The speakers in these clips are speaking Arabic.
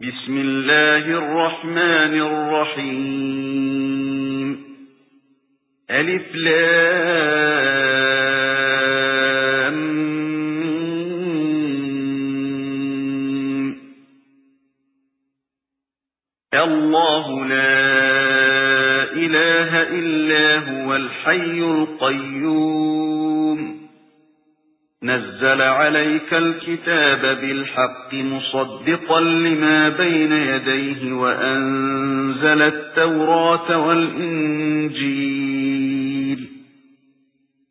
بسم الله الرحمن الرحيم. ألف لام. الله لا إله إلا هو الحي القيوم. نزل عليك الكتاب بالحق مصدقا لما بين يديه وأنزل التوراة والإنجيل.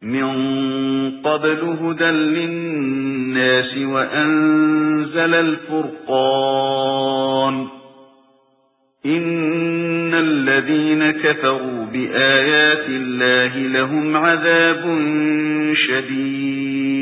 من قبل هدى للناس وأنزل الفرقان. إن الذين كفروا بآيات الله لهم عذاب شديد.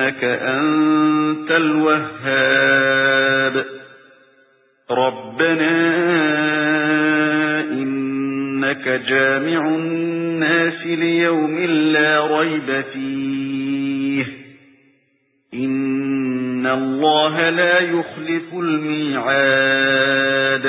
إنك أنت الوهاب. ربنا إنك جامع الناس ليوم لا ريب فيه. إن الله لا يخلف الميعاد.